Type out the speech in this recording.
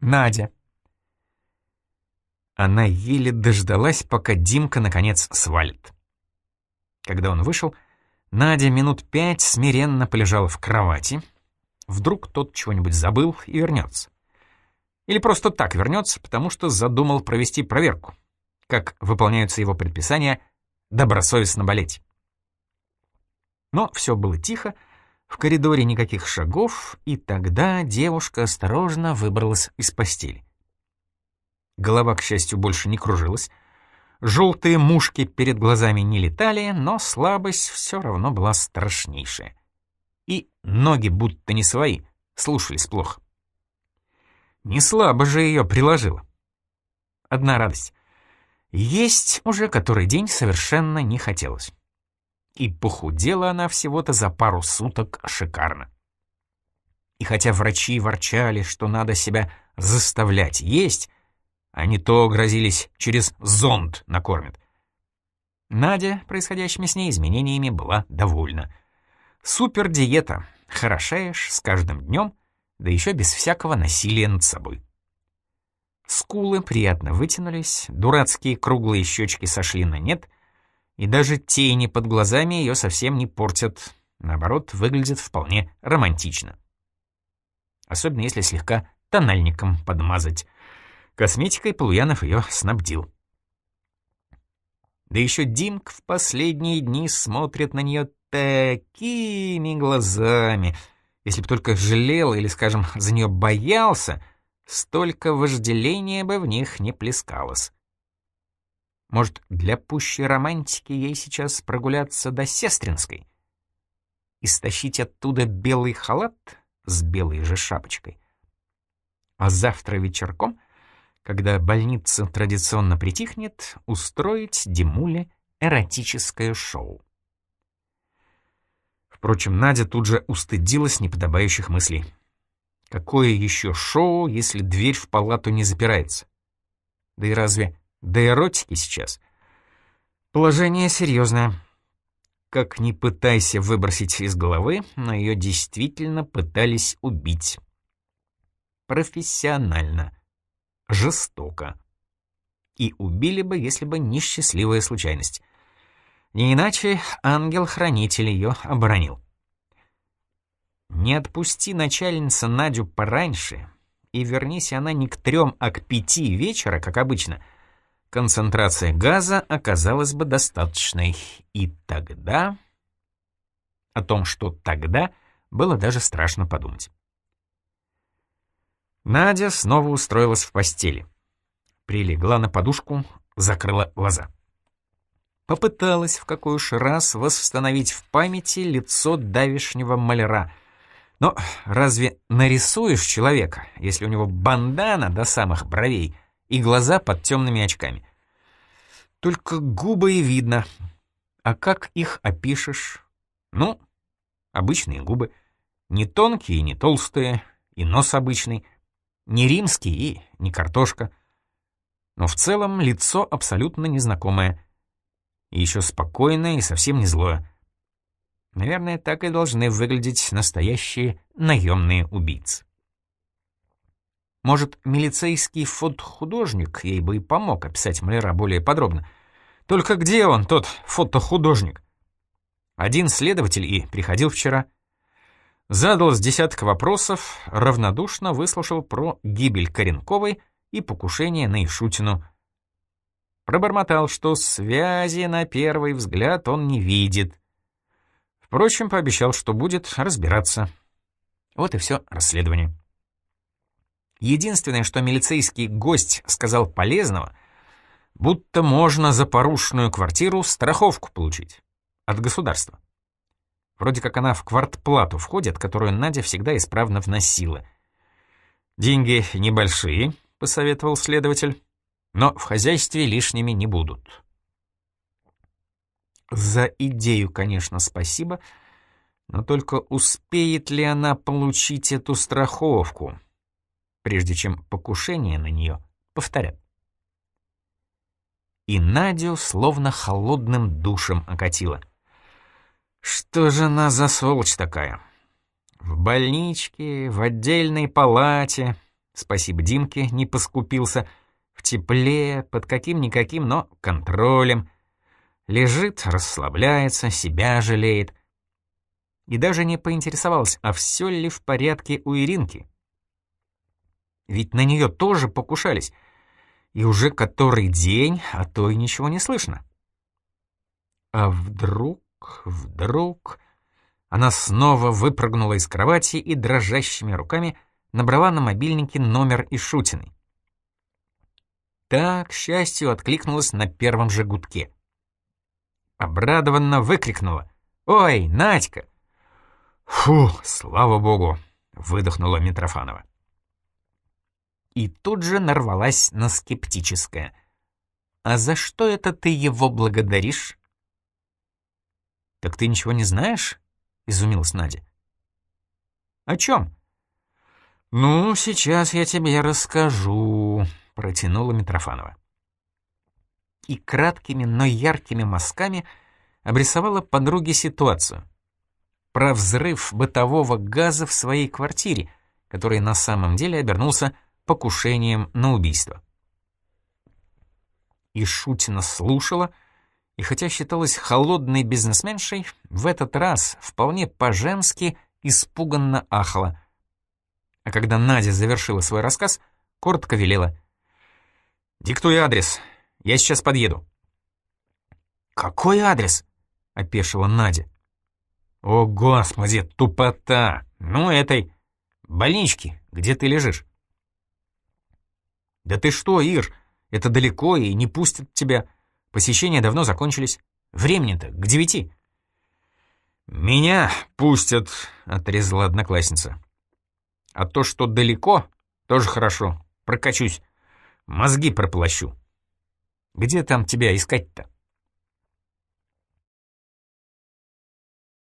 Надя. Она еле дождалась, пока Димка наконец свалит. Когда он вышел, Надя минут пять смиренно полежала в кровати. Вдруг тот чего-нибудь забыл и вернется. Или просто так вернется, потому что задумал провести проверку, как выполняются его предписания добросовестно болеть. Но все было тихо, в коридоре никаких шагов, и тогда девушка осторожно выбралась из постели. Голова, к счастью, больше не кружилась, желтые мушки перед глазами не летали, но слабость все равно была страшнейшая. И ноги будто не свои, слушались плохо. Не слабо же ее приложила. Одна радость. Есть уже который день совершенно не хотелось. И похудела она всего-то за пару суток шикарно. И хотя врачи ворчали, что надо себя заставлять есть, не то грозились через зонд накормят. Надя происходящими с ней изменениями была довольна. Супер-диета, хорошаешь с каждым днем — да еще без всякого насилия над собой. Скулы приятно вытянулись, дурацкие круглые щечки сошли на нет, и даже тени под глазами ее совсем не портят, наоборот, выглядит вполне романтично. Особенно если слегка тональником подмазать. Косметикой Полуянов ее снабдил. Да еще Димк в последние дни смотрит на нее такими глазами — если бы только жалел или, скажем, за нее боялся, столько вожделения бы в них не плескалось. Может, для пущей романтики ей сейчас прогуляться до Сестринской? И стащить оттуда белый халат с белой же шапочкой? А завтра вечерком, когда больница традиционно притихнет, устроить Димуле эротическое шоу. Впрочем, Надя тут же устыдилась неподобающих мыслей. Какое еще шоу, если дверь в палату не запирается? Да и разве до эротики сейчас? Положение серьезное. Как ни пытайся выбросить из головы, но ее действительно пытались убить. Профессионально. Жестоко. И убили бы, если бы не счастливая случайность — не иначе ангел-хранитель ее оборонил. Не отпусти начальница Надю пораньше, и вернись она не к трем, а к пяти вечера, как обычно, концентрация газа оказалась бы достаточной. И тогда... О том, что тогда, было даже страшно подумать. Надя снова устроилась в постели. Прилегла на подушку, закрыла глаза. Попыталась в какой уж раз восстановить в памяти лицо давишнего маляра. Но разве нарисуешь человека, если у него бандана до самых бровей и глаза под темными очками? Только губы и видно. А как их опишешь? Ну, обычные губы. Не тонкие не толстые, и нос обычный. Не римский и не картошка. Но в целом лицо абсолютно незнакомое — и еще спокойное и совсем не злое. Наверное, так и должны выглядеть настоящие наемные убийцы. Может, милицейский фотохудожник ей бы и помог описать маляра более подробно. Только где он, тот фотохудожник? Один следователь и приходил вчера. Задал с десятка вопросов, равнодушно выслушал про гибель Коренковой и покушение на Ишутину — Пробормотал, что связи на первый взгляд он не видит. Впрочем, пообещал, что будет разбираться. Вот и все расследование. Единственное, что милицейский гость сказал полезного, будто можно за порушенную квартиру страховку получить. От государства. Вроде как она в квартплату входит, которую Надя всегда исправно вносила. «Деньги небольшие», — посоветовал следователь но в хозяйстве лишними не будут. За идею, конечно, спасибо, но только успеет ли она получить эту страховку, прежде чем покушение на нее повторят? И Надю словно холодным душем окатило. Что же она за сволочь такая? В больничке, в отдельной палате, Спасибо Димке, не поскупился. В тепле, под каким-никаким, но контролем. Лежит, расслабляется, себя жалеет. И даже не поинтересовался, а все ли в порядке у Иринки. Ведь на нее тоже покушались. И уже который день, а то и ничего не слышно. А вдруг, вдруг... Она снова выпрыгнула из кровати и дрожащими руками набрала на мобильнике номер Ишутиной. Так, к счастью, откликнулась на первом же гудке. Обрадованно выкрикнула. «Ой, Надька!» «Фу, слава богу!» — выдохнула Митрофанова. И тут же нарвалась на скептическое. «А за что это ты его благодаришь?» «Так ты ничего не знаешь?» — изумилась Надя. «О чем?» «Ну, сейчас я тебе расскажу», — протянула Митрофанова. И краткими, но яркими мазками обрисовала подруге ситуацию. Про взрыв бытового газа в своей квартире, который на самом деле обернулся покушением на убийство. И Шутина слушала — и хотя считалась холодной бизнесменшей, в этот раз вполне по-женски испуганно ахала. А когда Надя завершила свой рассказ, коротко велела. «Диктуй адрес, я сейчас подъеду». «Какой адрес?» — опешила Надя. «О, господи, тупота! Ну, этой... больнички, где ты лежишь». «Да ты что, Ир, это далеко и не пустят тебя. Посещения давно закончились. Времени-то к девяти». «Меня пустят», — отрезала одноклассница. «А то, что далеко, тоже хорошо. Прокачусь. Мозги прополощу. Где там тебя искать-то?»